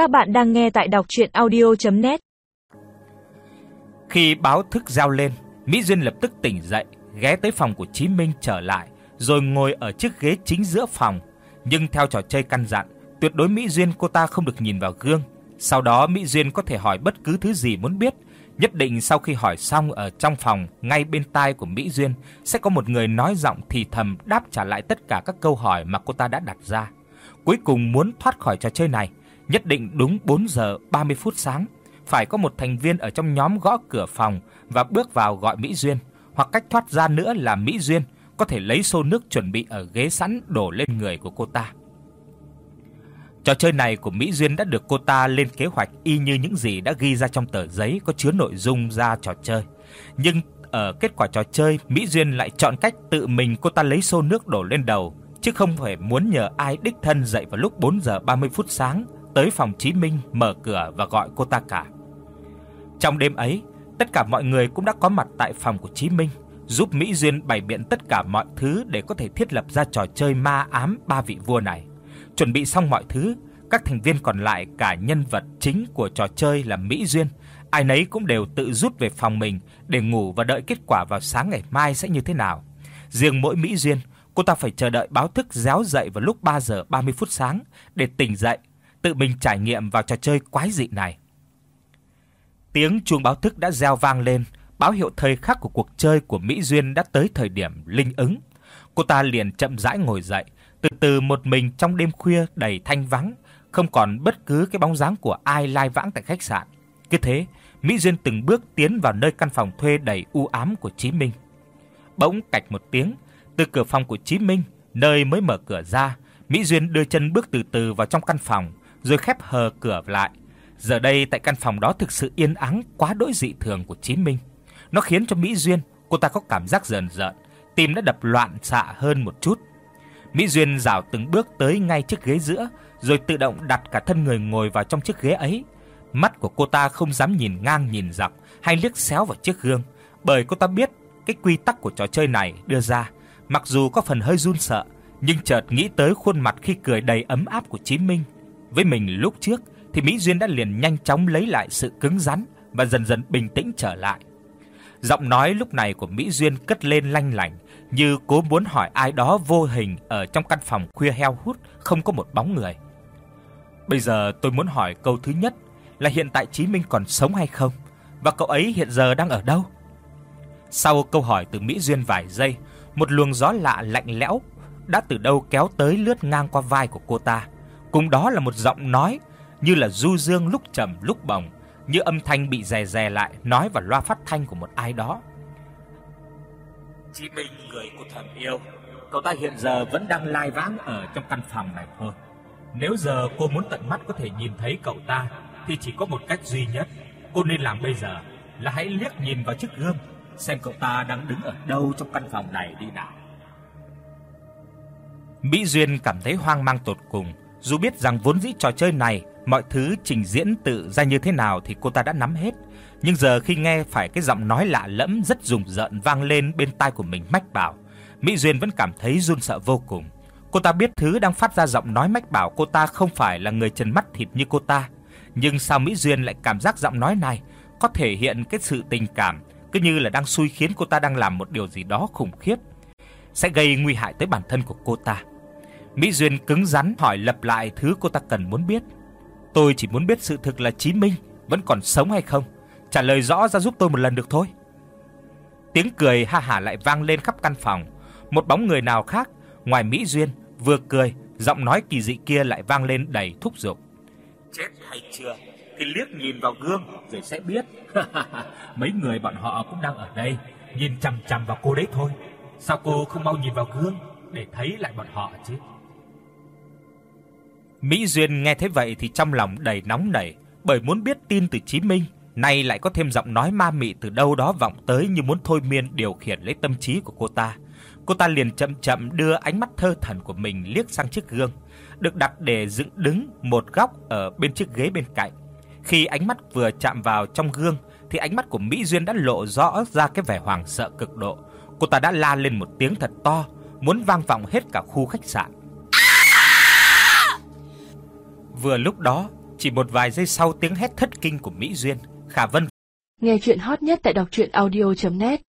Các bạn đang nghe tại đọc audio net Khi báo thức reo lên, Mỹ Duyên lập tức tỉnh dậy, ghé tới phòng của Chí Minh trở lại, rồi ngồi ở chiếc ghế chính giữa phòng, nhưng theo trò chơi căn dặn, tuyệt đối Mỹ Duyên cô ta không được nhìn vào gương. Sau đó Mỹ Duyên có thể hỏi bất cứ thứ gì muốn biết, nhất định sau khi hỏi xong ở trong phòng, ngay bên tai của Mỹ Duyên sẽ có một người nói giọng thì thầm đáp trả lại tất cả các câu hỏi mà cô ta đã đặt ra. Cuối cùng muốn thoát khỏi trò chơi này, nhất định đúng 4 giờ 30 phút sáng, phải có một thành viên ở trong nhóm gõ cửa phòng và bước vào gọi Mỹ Duyên, hoặc cách thoát ra nữa là Mỹ Duyên có thể lấy xô nước chuẩn bị ở ghế sẵn đổ lên người của cô ta. Trò chơi này của Mỹ Duyên đã được cô ta lên kế hoạch y như những gì đã ghi ra trong tờ giấy có chứa nội dung ra trò chơi. Nhưng ở kết quả trò chơi, Mỹ Duyên lại chọn cách tự mình cô ta lấy xô nước đổ lên đầu, chứ không phải muốn nhờ ai đích thân dậy vào lúc 4 giờ 30 phút sáng tới phòng Chí Minh mở cửa và gọi cô ta cả. Trong đêm ấy, tất cả mọi người cũng đã có mặt tại phòng của Chí Minh, giúp Mỹ Duyên bày biện tất cả mọi thứ để có thể thiết lập ra trò chơi ma ám ba vị vua này. Chuẩn bị xong mọi thứ, các thành viên còn lại cả nhân vật chính của trò chơi là Mỹ Duyên, ai nấy cũng đều tự rút về phòng mình để ngủ và đợi kết quả vào sáng ngày mai sẽ như thế nào. Riêng mỗi Mỹ Duyên, cô ta phải chờ đợi báo thức réo dậy vào lúc 3 giờ 30 phút sáng để tỉnh dậy, tự mình trải nghiệm vào trò chơi quái dị này. Tiếng chuông báo thức đã reo vang lên, báo hiệu thời khắc của cuộc chơi của Mỹ Duyên đã tới thời điểm linh ứng. Cô ta liền chậm rãi ngồi dậy, từ từ một mình trong đêm khuya đầy thanh vắng, không còn bất cứ cái bóng dáng của ai lai vãng tại khách sạn. Cứ thế, Mỹ Duyên từng bước tiến vào nơi căn phòng thuê đầy u ám của Chí Minh. Bỗng cạch một tiếng, từ cửa phòng của Chí Minh, nơi mới mở cửa ra, Mỹ Duyên đưa chân bước từ từ vào trong căn phòng, rồi khép hờ cửa lại. Giờ đây tại căn phòng đó thực sự yên ắng quá đỗi dị thường của Chí Minh. Nó khiến cho Mỹ Duyên, cô ta có cảm giác rờn rợn, tim đã đập loạn xạ hơn một chút. Mỹ Duyên dạo từng bước tới ngay chiếc ghế giữa, rồi tự động đặt cả thân người ngồi vào trong chiếc ghế ấy. Mắt của cô ta không dám nhìn ngang nhìn dọc hay liếc xéo vào chiếc gương, bởi cô ta biết cái quy tắc của trò chơi này đưa ra, mặc dù có phần hơi run sợ, nhưng chợt nghĩ tới khuôn mặt khi cười đầy ấm áp của Chí Minh. Với mình lúc trước thì Mỹ Duyên đã liền nhanh chóng lấy lại sự cứng rắn và dần dần bình tĩnh trở lại. Giọng nói lúc này của Mỹ Duyên cất lên lanh lảnh, như cố muốn hỏi ai đó vô hình ở trong căn phòng khuya heo hút không có một bóng người. Bây giờ tôi muốn hỏi câu thứ nhất là hiện tại Chí Minh còn sống hay không và cậu ấy hiện giờ đang ở đâu? Sau câu hỏi từ Mỹ Duyên vài giây, một luồng gió lạ lạnh lẽo đã từ đâu kéo tới lướt ngang qua vai của cô ta. Cùng đó là một giọng nói như là du dương lúc trầm lúc bổng, như âm thanh bị dè dè lại nói vào loa phát thanh của một ai đó. Chí Minh người của thầm yêu, cậu ta hiện giờ vẫn đang lai vãng ở trong căn phòng này thôi. Nếu giờ cô muốn tận mắt có thể nhìn thấy cậu ta thì chỉ có một cách duy nhất, cô nên làm bây giờ là hãy liếc nhìn vào chiếc gương xem cậu ta đang đứng ở đâu trong căn phòng này đi nào. Mỹ Duyên cảm thấy hoang mang tột cùng, dù biết rằng vốn dĩ trò chơi này mọi thứ trình diễn tự ra như thế nào thì cô ta đã nắm hết, nhưng giờ khi nghe phải cái giọng nói lạ lẫm rất rùng rợn vang lên bên tai của mình mách bảo, Mỹ Duyên vẫn cảm thấy run sợ vô cùng. Cô ta biết thứ đang phát ra giọng nói mách bảo cô ta không phải là người trần mắt thịt như cô ta, nhưng sao Mỹ Duyên lại cảm giác giọng nói này có thể hiện cái sự tình cảm, cứ như là đang xui khiến cô ta đang làm một điều gì đó khủng khiếp, sẽ gây nguy hại tới bản thân của cô ta. Mỹ Duyên cứng rắn hỏi lặp lại thứ cô ta cần muốn biết. Tôi chỉ muốn biết sự thực là Chí Minh vẫn còn sống hay không, trả lời rõ ra giúp tôi một lần được thôi. Tiếng cười ha hả lại vang lên khắp căn phòng, một bóng người nào khác ngoài Mỹ Duyên vừa cười, giọng nói kỳ dị kia lại vang lên đầy thúc giục. Chết hay chưa thì liếc nhìn vào gương rồi sẽ biết. Mấy người bọn họ cũng đang ở đây, nhìn chằm chằm vào cô đấy thôi. Sao cô không mau nhìn vào gương để thấy lại bọn họ chứ? Mỹ Duyên nghe thế vậy thì trong lòng đầy nóng nảy, bởi muốn biết tin từ Chí Minh, nay lại có thêm giọng nói ma mị từ đâu đó vọng tới như muốn thôi miên điều khiển lấy tâm trí của cô ta. Cô ta liền chậm chậm đưa ánh mắt thơ thẩn của mình liếc sang chiếc gương, được đặt để dựng đứng một góc ở bên chiếc ghế bên cạnh. Khi ánh mắt vừa chạm vào trong gương thì ánh mắt của Mỹ Duyên đã lộ rõ ra cái vẻ hoảng sợ cực độ. Cô ta đã la lên một tiếng thật to, muốn vang vọng hết cả khu khách sạn. Vừa lúc đó, Chỉ một vài giây sau tiếng hét thất kinh của Mỹ Duyên, Khả Vân Nghe truyện hot nhất tại doctruyenaudio.net